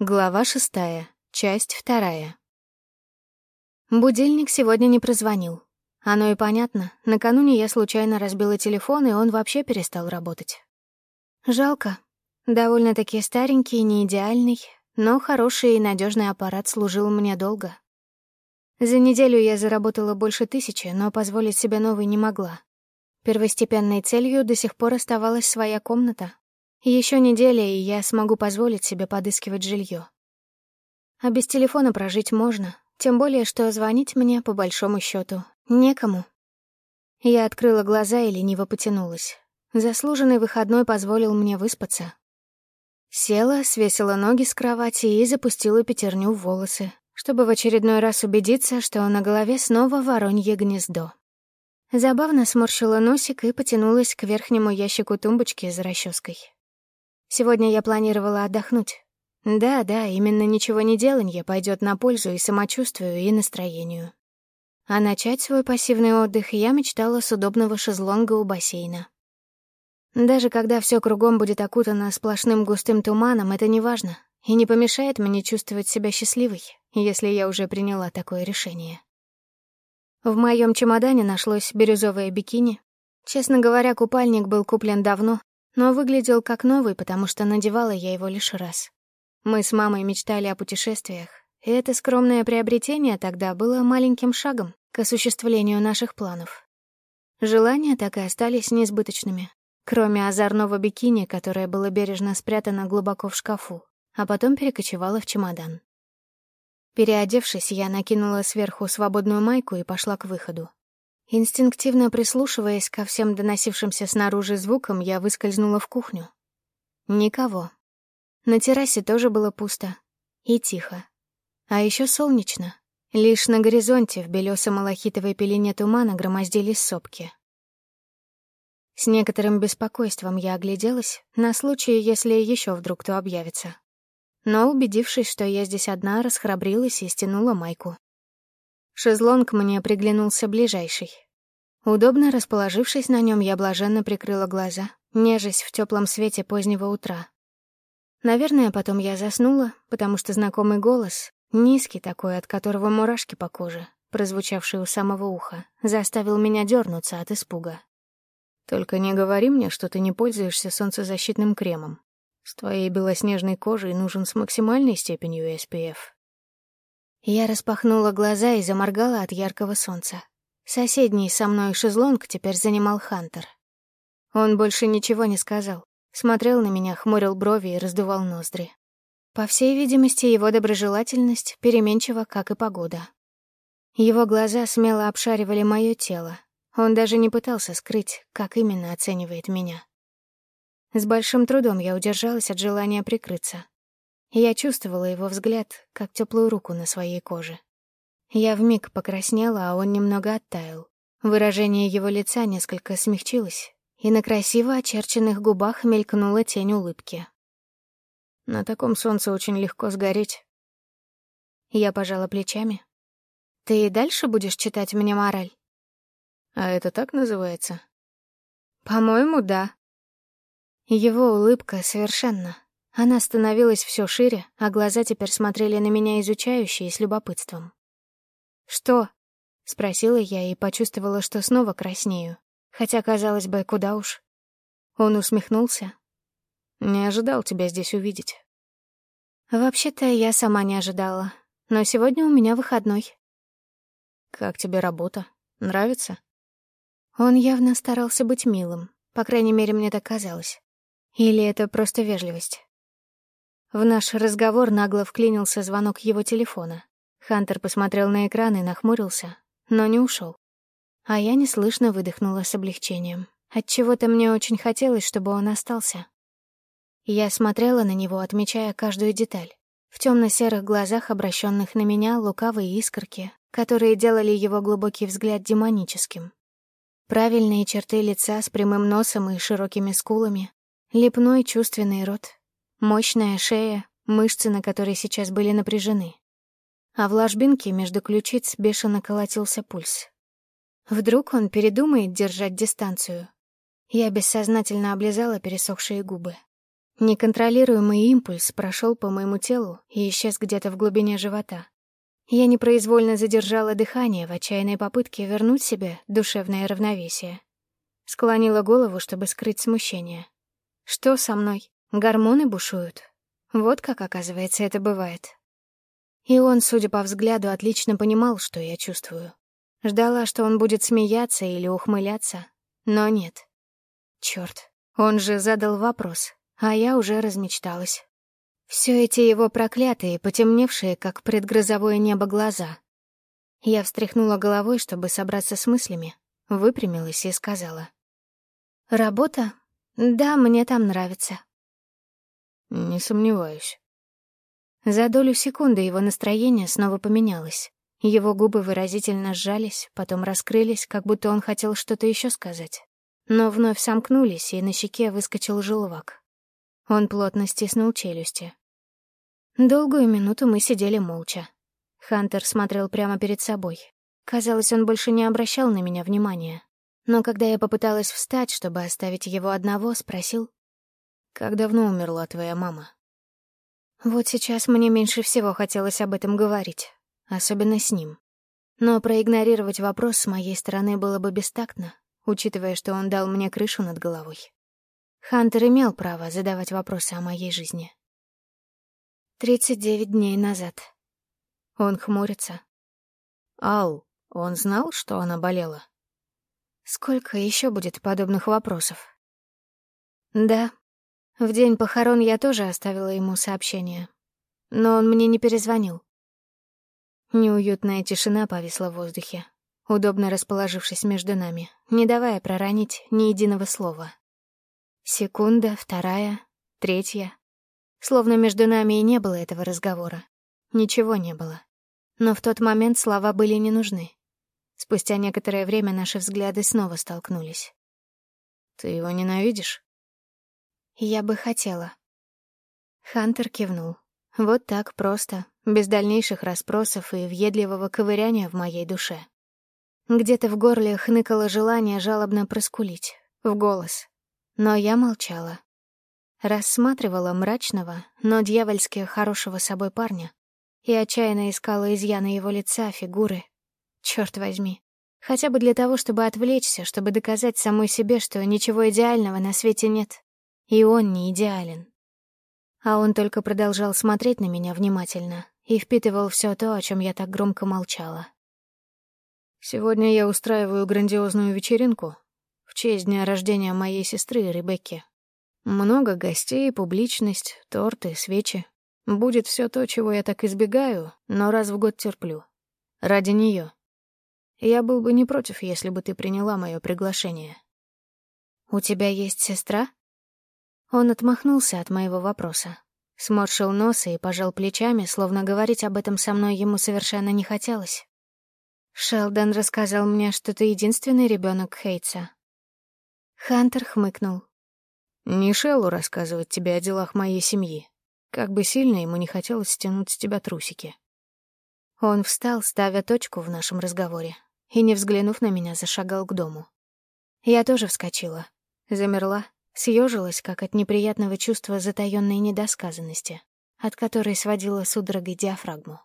Глава шестая, часть вторая. Будильник сегодня не прозвонил. Оно и понятно. Накануне я случайно разбила телефон, и он вообще перестал работать. Жалко. Довольно-таки старенький, не идеальный, но хороший и надежный аппарат служил мне долго. За неделю я заработала больше тысячи, но позволить себе новый не могла. Первостепенной целью до сих пор оставалась своя комната, еще неделя, и я смогу позволить себе подыскивать жилье. А без телефона прожить можно, тем более, что звонить мне, по большому счету, некому. Я открыла глаза и лениво потянулась. Заслуженный выходной позволил мне выспаться. Села, свесила ноги с кровати и запустила пятерню в волосы, чтобы в очередной раз убедиться, что на голове снова воронье гнездо. Забавно сморщила носик и потянулась к верхнему ящику тумбочки за расческой. Сегодня я планировала отдохнуть. Да, да, именно ничего не деланье пойдет на пользу и самочувствию, и настроению. А начать свой пассивный отдых я мечтала с удобного шезлонга у бассейна. Даже когда все кругом будет окутано сплошным густым туманом, это не важно и не помешает мне чувствовать себя счастливой, если я уже приняла такое решение. В моем чемодане нашлось бирюзовое бикини. Честно говоря, купальник был куплен давно, но выглядел как новый, потому что надевала я его лишь раз. Мы с мамой мечтали о путешествиях, и это скромное приобретение тогда было маленьким шагом к осуществлению наших планов. Желания так и остались несбыточными, кроме озорного бикини, которое было бережно спрятано глубоко в шкафу, а потом перекочевало в чемодан. Переодевшись, я накинула сверху свободную майку и пошла к выходу. Инстинктивно прислушиваясь ко всем доносившимся снаружи звукам, я выскользнула в кухню. Никого. На террасе тоже было пусто. И тихо. А еще солнечно. Лишь на горизонте в белёсо-малахитовой пелене тумана громоздились сопки. С некоторым беспокойством я огляделась на случай, если еще вдруг кто объявится. Но, убедившись, что я здесь одна, расхрабрилась и стянула майку. Шезлонг мне приглянулся ближайший. Удобно расположившись на нем, я блаженно прикрыла глаза, нежесть в теплом свете позднего утра. Наверное, потом я заснула, потому что знакомый голос, низкий такой, от которого мурашки по коже, прозвучавший у самого уха, заставил меня дернуться от испуга. «Только не говори мне, что ты не пользуешься солнцезащитным кремом. С твоей белоснежной кожей нужен с максимальной степенью SPF». Я распахнула глаза и заморгала от яркого солнца. Соседний со мной шезлонг теперь занимал Хантер. Он больше ничего не сказал. Смотрел на меня, хмурил брови и раздувал ноздри. По всей видимости, его доброжелательность переменчива, как и погода. Его глаза смело обшаривали мое тело. Он даже не пытался скрыть, как именно оценивает меня. С большим трудом я удержалась от желания прикрыться. Я чувствовала его взгляд, как теплую руку на своей коже. Я вмиг покраснела, а он немного оттаял. Выражение его лица несколько смягчилось, и на красиво очерченных губах мелькнула тень улыбки. На таком солнце очень легко сгореть. Я пожала плечами. «Ты и дальше будешь читать мне мораль?» «А это так называется?» «По-моему, да». Его улыбка совершенно она становилась все шире, а глаза теперь смотрели на меня изучающе и с любопытством. «Что?» — спросила я и почувствовала, что снова краснею. Хотя, казалось бы, куда уж. Он усмехнулся. «Не ожидал тебя здесь увидеть». «Вообще-то я сама не ожидала. Но сегодня у меня выходной». «Как тебе работа? Нравится?» Он явно старался быть милым. По крайней мере, мне так казалось. Или это просто вежливость? В наш разговор нагло вклинился звонок его телефона. Хантер посмотрел на экран и нахмурился, но не ушел. А я неслышно выдохнула с облегчением. Отчего-то мне очень хотелось, чтобы он остался. Я смотрела на него, отмечая каждую деталь. В темно-серых глазах, обращенных на меня, лукавые искорки, которые делали его глубокий взгляд демоническим. Правильные черты лица с прямым носом и широкими скулами, лепной чувственный рот, Мощная шея, мышцы на которой сейчас были напряжены. А в ложбинке между ключиц бешено колотился пульс. Вдруг он передумает держать дистанцию. Я бессознательно облизала пересохшие губы. Неконтролируемый импульс прошел по моему телу и исчез где-то в глубине живота. Я непроизвольно задержала дыхание в отчаянной попытке вернуть себе душевное равновесие. Склонила голову, чтобы скрыть смущение. Что со мной? Гормоны бушуют? Вот как, оказывается, это бывает. И он, судя по взгляду, отлично понимал, что я чувствую. Ждала, что он будет смеяться или ухмыляться, но нет. Чёрт, он же задал вопрос, а я уже размечталась. Все эти его проклятые, потемневшие, как предгрозовое небо, глаза. Я встряхнула головой, чтобы собраться с мыслями, выпрямилась и сказала. «Работа? Да, мне там нравится». «Не сомневаюсь». За долю секунды его настроение снова поменялось. Его губы выразительно сжались, потом раскрылись, как будто он хотел что-то еще сказать. Но вновь сомкнулись, и на щеке выскочил желвак. Он плотно стиснул челюсти. Долгую минуту мы сидели молча. Хантер смотрел прямо перед собой. Казалось, он больше не обращал на меня внимания. Но когда я попыталась встать, чтобы оставить его одного, спросил, «Как давно умерла твоя мама?» Вот сейчас мне меньше всего хотелось об этом говорить, особенно с ним. Но проигнорировать вопрос с моей стороны было бы бестактно, учитывая, что он дал мне крышу над головой. Хантер имел право задавать вопросы о моей жизни. Тридцать девять дней назад. Он хмурится. Ал, он знал, что она болела? Сколько еще будет подобных вопросов? Да. В день похорон я тоже оставила ему сообщение. Но он мне не перезвонил. Неуютная тишина повисла в воздухе, удобно расположившись между нами, не давая проронить ни единого слова. Секунда, вторая, третья. Словно между нами и не было этого разговора. Ничего не было. Но в тот момент слова были не нужны. Спустя некоторое время наши взгляды снова столкнулись. «Ты его ненавидишь?» «Я бы хотела». Хантер кивнул. Вот так просто, без дальнейших расспросов и въедливого ковыряния в моей душе. Где-то в горле хныкало желание жалобно проскулить, в голос. Но я молчала. Рассматривала мрачного, но дьявольски хорошего собой парня и отчаянно искала изъяны его лица, фигуры. Черт возьми. Хотя бы для того, чтобы отвлечься, чтобы доказать самой себе, что ничего идеального на свете нет. И он не идеален. А он только продолжал смотреть на меня внимательно и впитывал все то, о чем я так громко молчала. «Сегодня я устраиваю грандиозную вечеринку в честь дня рождения моей сестры Ребекки. Много гостей, публичность, торты, свечи. Будет все то, чего я так избегаю, но раз в год терплю. Ради нее. Я был бы не против, если бы ты приняла мое приглашение. «У тебя есть сестра?» Он отмахнулся от моего вопроса. Сморщил нос и пожал плечами, словно говорить об этом со мной ему совершенно не хотелось. «Шелдон рассказал мне, что ты единственный ребенок Хейтса». Хантер хмыкнул. Не Шеллу рассказывать тебе о делах моей семьи. Как бы сильно ему не хотелось стянуть с тебя трусики. Он встал, ставя точку в нашем разговоре, и, не взглянув на меня, зашагал к дому. Я тоже вскочила, замерла, съежилась, как от неприятного чувства затаённой недосказанности, от которой сводила судорогой диафрагму.